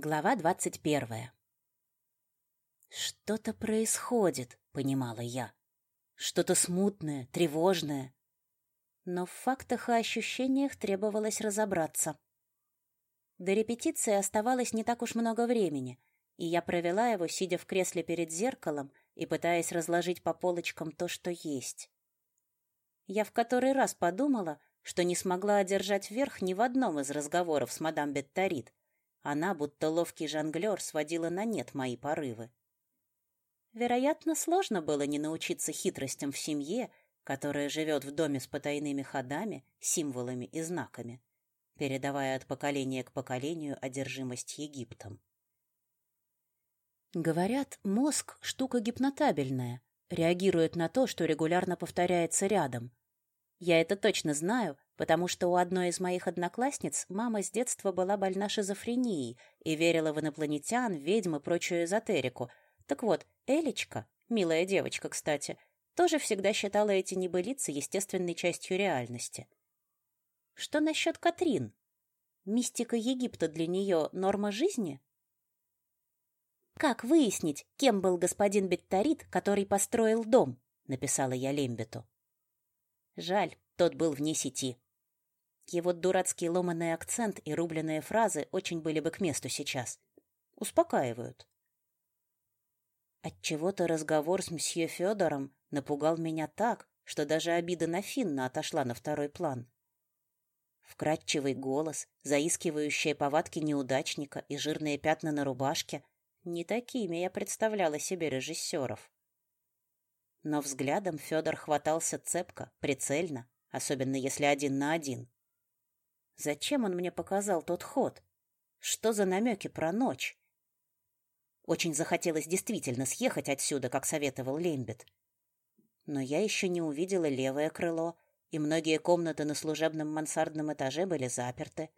Глава двадцать первая. «Что-то происходит», — понимала я. «Что-то смутное, тревожное». Но в фактах и ощущениях требовалось разобраться. До репетиции оставалось не так уж много времени, и я провела его, сидя в кресле перед зеркалом и пытаясь разложить по полочкам то, что есть. Я в который раз подумала, что не смогла одержать верх ни в одном из разговоров с мадам Бетторит, она, будто ловкий жонглер, сводила на нет мои порывы. Вероятно, сложно было не научиться хитростям в семье, которая живет в доме с потайными ходами, символами и знаками, передавая от поколения к поколению одержимость Египтом. Говорят, мозг — штука гипнотабельная, реагирует на то, что регулярно повторяется рядом. Я это точно знаю, потому что у одной из моих одноклассниц мама с детства была больна шизофренией и верила в инопланетян, ведьм и прочую эзотерику. Так вот, Элечка, милая девочка, кстати, тоже всегда считала эти небылицы естественной частью реальности. Что насчет Катрин? Мистика Египта для нее норма жизни? «Как выяснить, кем был господин Бетторит, который построил дом?» — написала я Лембету. Жаль, тот был вне сети. Его дурацкий ломаный акцент и рубленые фразы очень были бы к месту сейчас. Успокаивают. Отчего-то разговор с мсье Федором напугал меня так, что даже обида на Финна отошла на второй план. Вкрадчивый голос, заискивающие повадки неудачника и жирные пятна на рубашке — не такими я представляла себе режиссеров. Но взглядом Федор хватался цепко, прицельно, особенно если один на один. Зачем он мне показал тот ход? Что за намеки про ночь? Очень захотелось действительно съехать отсюда, как советовал Лембет. Но я еще не увидела левое крыло, и многие комнаты на служебном мансардном этаже были заперты.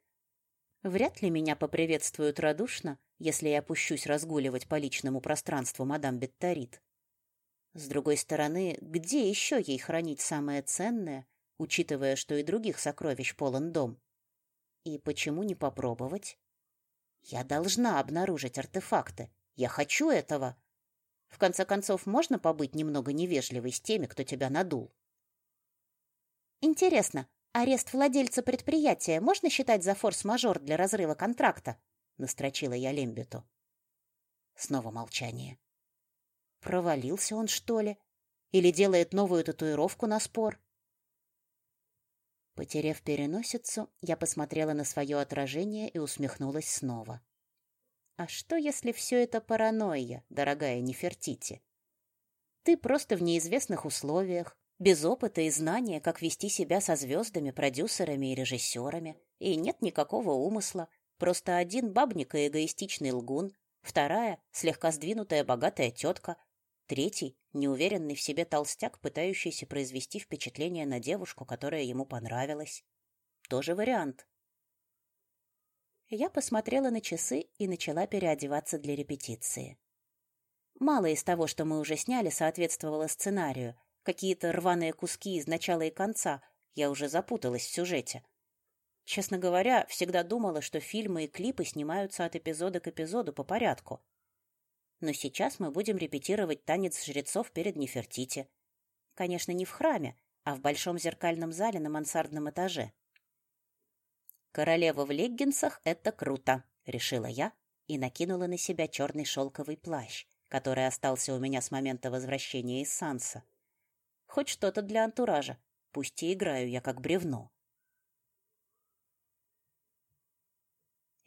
Вряд ли меня поприветствуют радушно, если я опущусь разгуливать по личному пространству мадам Бетторит. С другой стороны, где еще ей хранить самое ценное, учитывая, что и других сокровищ полон дом? И почему не попробовать? Я должна обнаружить артефакты. Я хочу этого. В конце концов, можно побыть немного невежливой с теми, кто тебя надул? Интересно, арест владельца предприятия можно считать за форс-мажор для разрыва контракта? Настрочила я Лембету. Снова молчание. Провалился он, что ли? Или делает новую татуировку на спор? Потерев переносицу, я посмотрела на свое отражение и усмехнулась снова. А что, если все это паранойя, дорогая Нефертити? Ты просто в неизвестных условиях, без опыта и знания, как вести себя со звездами, продюсерами и режиссерами, и нет никакого умысла, просто один бабник и эгоистичный лгун, вторая — слегка сдвинутая богатая тетка, Третий — неуверенный в себе толстяк, пытающийся произвести впечатление на девушку, которая ему понравилась. Тоже вариант. Я посмотрела на часы и начала переодеваться для репетиции. Мало из того, что мы уже сняли, соответствовало сценарию. Какие-то рваные куски из начала и конца. Я уже запуталась в сюжете. Честно говоря, всегда думала, что фильмы и клипы снимаются от эпизода к эпизоду по порядку но сейчас мы будем репетировать танец жрецов перед Нефертити. Конечно, не в храме, а в большом зеркальном зале на мансардном этаже. «Королева в леггинсах — это круто», — решила я и накинула на себя черный шелковый плащ, который остался у меня с момента возвращения из Санса. Хоть что-то для антуража, пусть и играю я как бревно.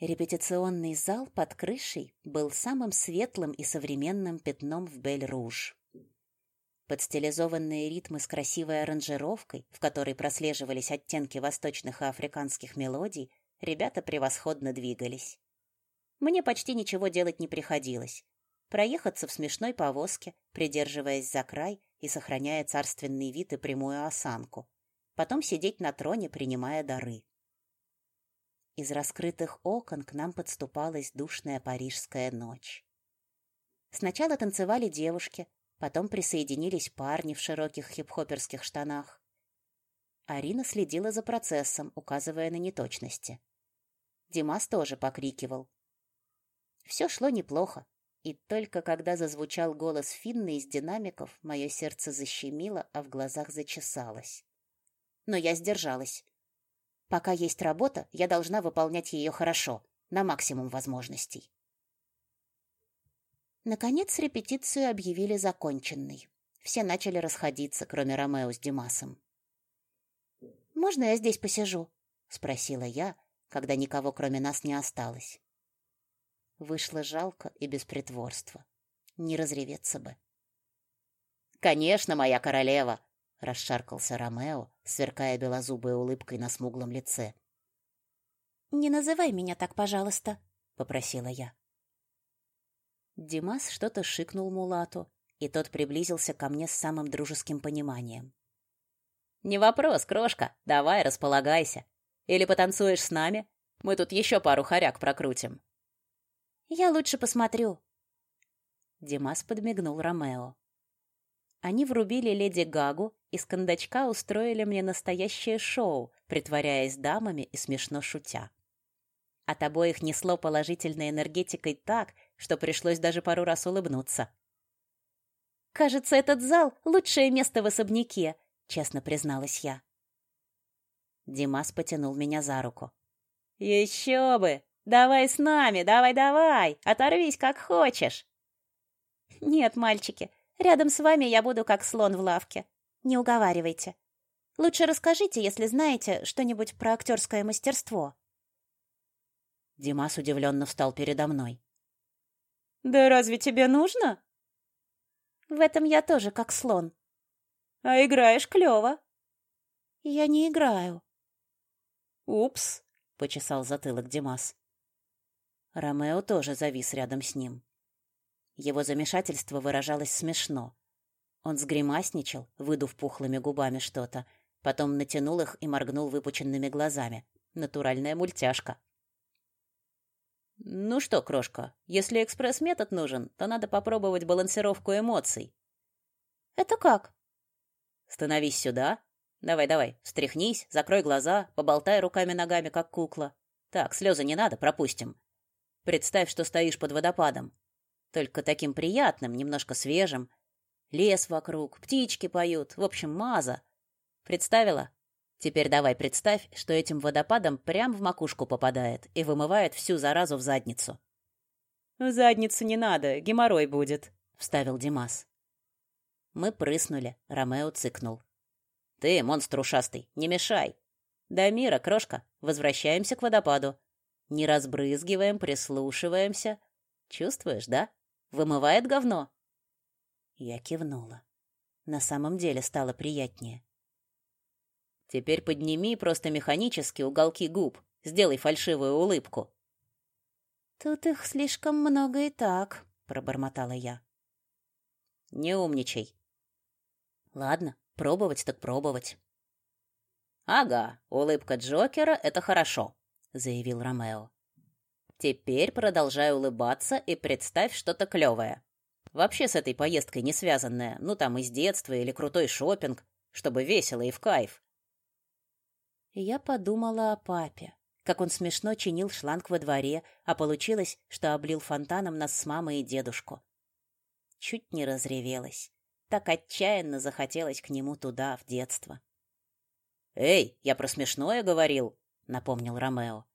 Репетиционный зал под крышей был самым светлым и современным пятном в Бель-Руж. Под стилизованные ритмы с красивой аранжировкой, в которой прослеживались оттенки восточных и африканских мелодий, ребята превосходно двигались. Мне почти ничего делать не приходилось. Проехаться в смешной повозке, придерживаясь за край и сохраняя царственный вид и прямую осанку. Потом сидеть на троне, принимая дары. Из раскрытых окон к нам подступалась душная парижская ночь. Сначала танцевали девушки, потом присоединились парни в широких хип-хоперских штанах. Арина следила за процессом, указывая на неточности. Димас тоже покрикивал. Все шло неплохо. И только когда зазвучал голос Финны из динамиков, мое сердце защемило, а в глазах зачесалось. Но я сдержалась. Пока есть работа, я должна выполнять ее хорошо, на максимум возможностей. Наконец репетицию объявили законченной. Все начали расходиться, кроме Ромео с Димасом. «Можно я здесь посижу?» — спросила я, когда никого кроме нас не осталось. Вышло жалко и без притворства. Не разреветься бы. «Конечно, моя королева!» — расшаркался Ромео, сверкая белозубой улыбкой на смуглом лице. «Не называй меня так, пожалуйста», — попросила я. Димас что-то шикнул Мулату, и тот приблизился ко мне с самым дружеским пониманием. «Не вопрос, крошка, давай, располагайся. Или потанцуешь с нами? Мы тут еще пару хоряк прокрутим». «Я лучше посмотрю». Димас подмигнул Ромео. Они врубили леди Гагу и с кондачка устроили мне настоящее шоу, притворяясь дамами и смешно шутя. От обоих несло положительной энергетикой так, что пришлось даже пару раз улыбнуться. «Кажется, этот зал — лучшее место в особняке», — честно призналась я. Димас потянул меня за руку. «Еще бы! Давай с нами, давай-давай! Оторвись как хочешь!» «Нет, мальчики, рядом с вами я буду как слон в лавке. Не уговаривайте. Лучше расскажите, если знаете что-нибудь про актерское мастерство». Димас удивленно встал передо мной. «Да разве тебе нужно?» «В этом я тоже как слон». «А играешь клёво». «Я не играю». «Упс», — почесал затылок Димас. Ромео тоже завис рядом с ним. Его замешательство выражалось смешно. Он сгримасничал, выдув пухлыми губами что-то, потом натянул их и моргнул выпученными глазами. Натуральная мультяшка. Ну что, крошка, если экспресс-метод нужен, то надо попробовать балансировку эмоций. Это как? Становись сюда. Давай, давай, встряхнись, закрой глаза, поболтай руками-ногами, как кукла. Так, слезы не надо, пропустим. Представь, что стоишь под водопадом. Только таким приятным, немножко свежим. Лес вокруг, птички поют, в общем, маза. Представила? Теперь давай представь, что этим водопадом прям в макушку попадает и вымывает всю заразу в задницу. В задницу не надо, геморрой будет, вставил Димас. Мы прыснули, Ромео цыкнул. Ты, монстр ушастый, не мешай. До мира, крошка, возвращаемся к водопаду. Не разбрызгиваем, прислушиваемся. Чувствуешь, да? Вымывает говно. Я кивнула. На самом деле стало приятнее. Теперь подними просто механически уголки губ. Сделай фальшивую улыбку. Тут их слишком много и так, пробормотала я. Не умничай. Ладно, пробовать так пробовать. Ага, улыбка Джокера это хорошо, заявил Ромео. Теперь продолжай улыбаться и представь что-то клевое. Вообще с этой поездкой не связанное, ну там из детства или крутой шопинг, чтобы весело и в кайф. Я подумала о папе, как он смешно чинил шланг во дворе, а получилось, что облил фонтаном нас с мамой и дедушку. Чуть не разревелась. Так отчаянно захотелось к нему туда, в детство. «Эй, я про смешное говорил», — напомнил Ромео.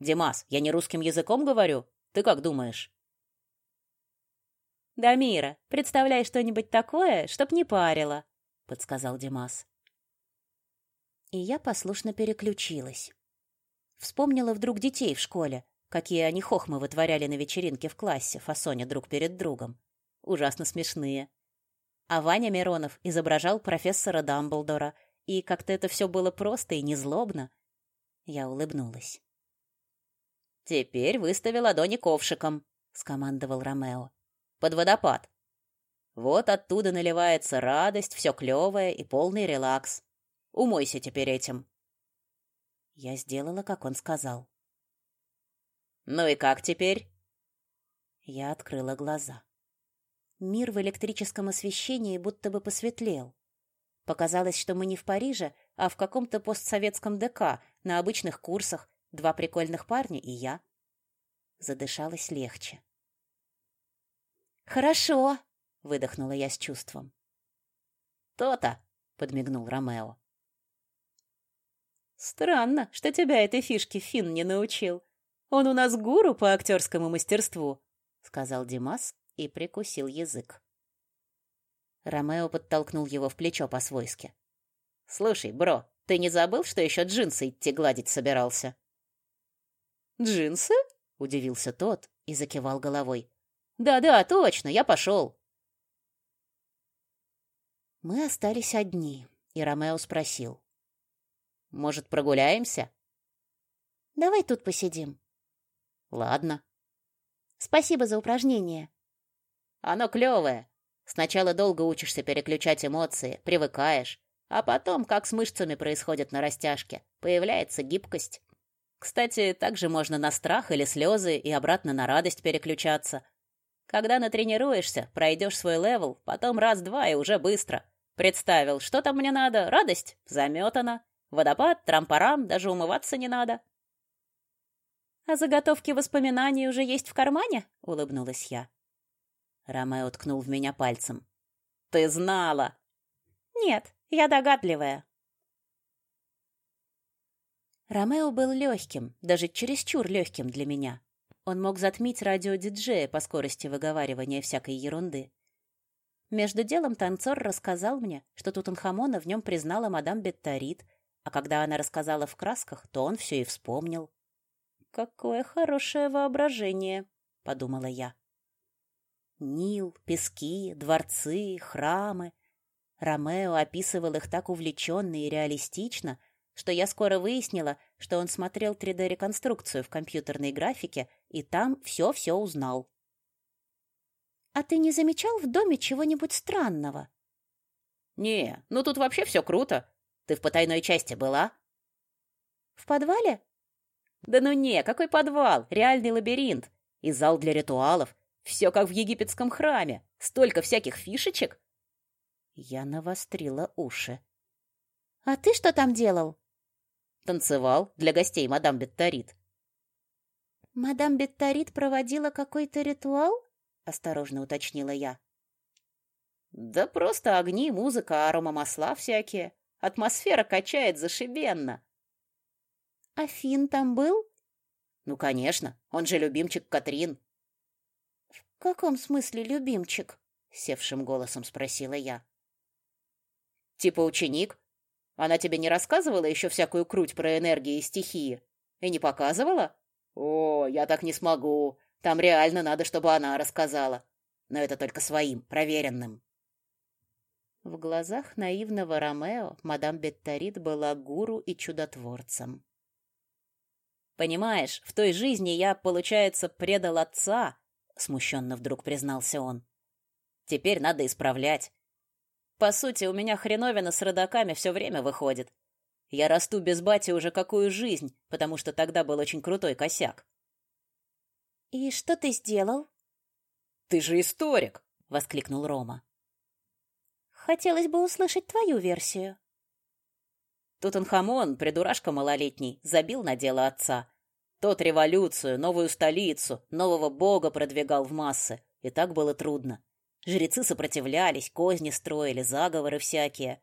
«Димас, я не русским языком говорю? Ты как думаешь?» «Дамира, представляй что-нибудь такое, чтоб не парило», — подсказал Димас и я послушно переключилась. Вспомнила вдруг детей в школе, какие они хохмы вытворяли на вечеринке в классе, фасоня друг перед другом. Ужасно смешные. А Ваня Миронов изображал профессора Дамблдора, и как-то это все было просто и незлобно. Я улыбнулась. «Теперь выстави ладони ковшиком», — скомандовал Ромео. «Под водопад. Вот оттуда наливается радость, все клевое и полный релакс. Умойся теперь этим. Я сделала, как он сказал. Ну и как теперь? Я открыла глаза. Мир в электрическом освещении будто бы посветлел. Показалось, что мы не в Париже, а в каком-то постсоветском ДК, на обычных курсах, два прикольных парня и я. задышалось легче. «Хорошо!» — выдохнула я с чувством. «То-то!» — подмигнул Ромео. «Странно, что тебя этой фишке Финн не научил. Он у нас гуру по актерскому мастерству», — сказал Димас и прикусил язык. Ромео подтолкнул его в плечо по-свойски. «Слушай, бро, ты не забыл, что еще джинсы идти гладить собирался?» «Джинсы?» — удивился тот и закивал головой. «Да-да, точно, я пошел». Мы остались одни, и Ромео спросил. «Может, прогуляемся?» «Давай тут посидим». «Ладно». «Спасибо за упражнение». «Оно клевое. Сначала долго учишься переключать эмоции, привыкаешь, а потом, как с мышцами происходит на растяжке, появляется гибкость. Кстати, также можно на страх или слезы и обратно на радость переключаться. Когда натренируешься, пройдешь свой level, потом раз-два и уже быстро. Представил, что там мне надо? Радость? Заметано. Водопад, трампарам, даже умываться не надо. «А заготовки воспоминаний уже есть в кармане?» — улыбнулась я. Ромео ткнул в меня пальцем. «Ты знала!» «Нет, я догадливая». Ромео был легким, даже чересчур легким для меня. Он мог затмить радиодиджея по скорости выговаривания всякой ерунды. Между делом танцор рассказал мне, что Тутанхамона в нем признала мадам Бетторит, а когда она рассказала в красках, то он все и вспомнил. «Какое хорошее воображение!» — подумала я. Нил, пески, дворцы, храмы. Ромео описывал их так увлеченно и реалистично, что я скоро выяснила, что он смотрел 3D-реконструкцию в компьютерной графике и там все-все узнал. «А ты не замечал в доме чего-нибудь странного?» «Не, ну тут вообще все круто. Ты в потайной части была?» «В подвале?» «Да ну не, какой подвал? Реальный лабиринт. И зал для ритуалов. Все как в египетском храме. Столько всяких фишечек. Я навострила уши. А ты что там делал? Танцевал для гостей мадам Бетторит. Мадам Бетторит проводила какой-то ритуал? Осторожно уточнила я. Да просто огни, музыка, арома масла всякие. Атмосфера качает зашибенно. А Фин там был? Ну, конечно, он же любимчик Катрин. «В каком смысле любимчик?» — севшим голосом спросила я. «Типа ученик? Она тебе не рассказывала еще всякую круть про энергии и стихии? И не показывала? О, я так не смогу. Там реально надо, чтобы она рассказала. Но это только своим, проверенным». В глазах наивного Ромео мадам Бетторит была гуру и чудотворцем. «Понимаешь, в той жизни я, получается, предал отца, смущенно вдруг признался он. Теперь надо исправлять. По сути, у меня хреновина с родаками все время выходит. Я расту без бати уже какую жизнь, потому что тогда был очень крутой косяк. И что ты сделал? Ты же историк, воскликнул Рома. Хотелось бы услышать твою версию. Тутанхамон, придурашка малолетний, забил на дело отца, тот революцию, новую столицу, нового бога продвигал в массы, и так было трудно. Жрецы сопротивлялись, козни строили, заговоры всякие.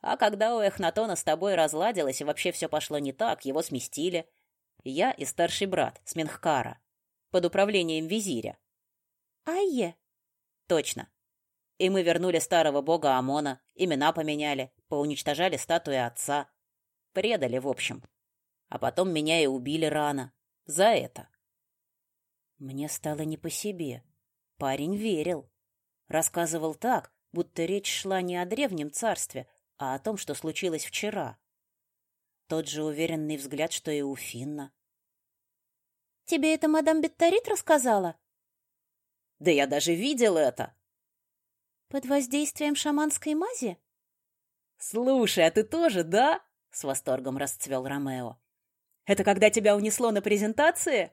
А когда у Эхнатона с тобой разладилось и вообще все пошло не так, его сместили. Я и старший брат, Сминхкара, под управлением визиря. Айе? Точно. И мы вернули старого бога Амона, имена поменяли, поуничтожали статуи отца. Предали, в общем а потом меня и убили рано. За это. Мне стало не по себе. Парень верил. Рассказывал так, будто речь шла не о древнем царстве, а о том, что случилось вчера. Тот же уверенный взгляд, что и у Финна. «Тебе это мадам Бетторит рассказала?» «Да я даже видел это!» «Под воздействием шаманской мази?» «Слушай, а ты тоже, да?» — с восторгом расцвел Ромео. Это когда тебя унесло на презентации?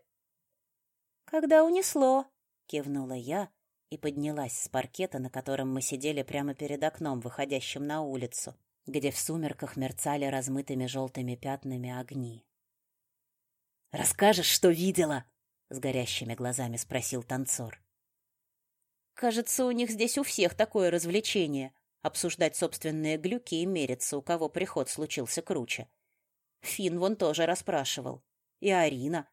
Когда унесло, кивнула я и поднялась с паркета, на котором мы сидели прямо перед окном, выходящим на улицу, где в сумерках мерцали размытыми желтыми пятнами огни. Расскажешь, что видела? с горящими глазами спросил танцор. Кажется, у них здесь у всех такое развлечение обсуждать собственные глюки и мериться, у кого приход случился круче. Фин вон тоже расспрашивал. И Арина.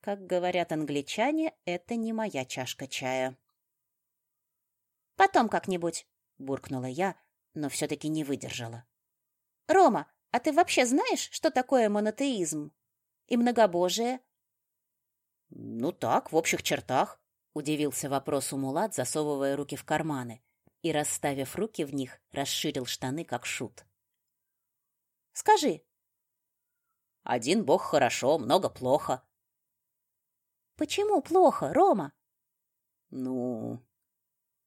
Как говорят англичане, это не моя чашка чая. Потом как-нибудь, буркнула я, но все таки не выдержала. Рома, а ты вообще знаешь, что такое монотеизм? И многобожие? Ну так, в общих чертах, удивился вопросу Мулат, засовывая руки в карманы и, расставив руки в них, расширил штаны, как шут. «Скажи». «Один бог хорошо, много плохо». «Почему плохо, Рома?» «Ну...»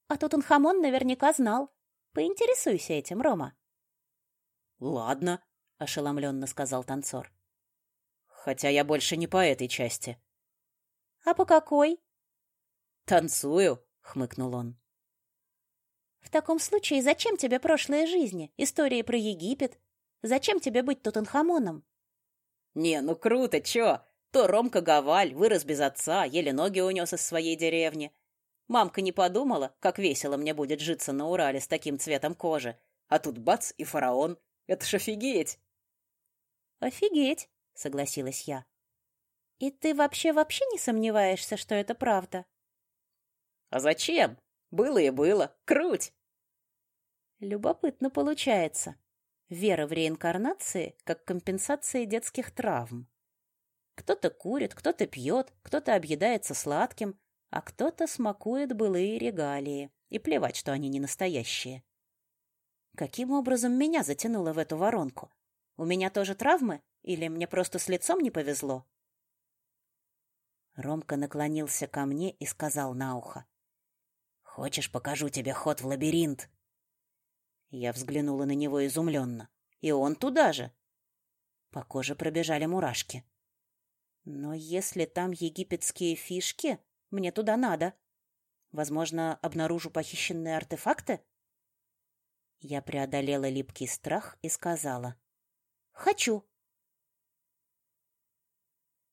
«А Тутанхамон наверняка знал. Поинтересуйся этим, Рома». «Ладно», — ошеломленно сказал танцор. «Хотя я больше не по этой части». «А по какой?» «Танцую», — хмыкнул он. В таком случае зачем тебе прошлые жизни, истории про Египет? Зачем тебе быть Тутанхамоном? Не, ну круто, чё? То Ромка Гаваль вырос без отца, еле ноги унес из своей деревни. Мамка не подумала, как весело мне будет житься на Урале с таким цветом кожи. А тут бац и фараон. Это ж офигеть! Офигеть, согласилась я. И ты вообще-вообще не сомневаешься, что это правда? А зачем? Было и было. Круть. Любопытно получается. Вера в реинкарнации как компенсация детских травм. Кто-то курит, кто-то пьет, кто-то объедается сладким, а кто-то смакует былые регалии. И плевать, что они не настоящие. Каким образом меня затянуло в эту воронку? У меня тоже травмы? Или мне просто с лицом не повезло? Ромка наклонился ко мне и сказал на ухо. Хочешь, покажу тебе ход в лабиринт? Я взглянула на него изумленно. И он туда же. По коже пробежали мурашки. Но если там египетские фишки, мне туда надо. Возможно, обнаружу похищенные артефакты? Я преодолела липкий страх и сказала. «Хочу!»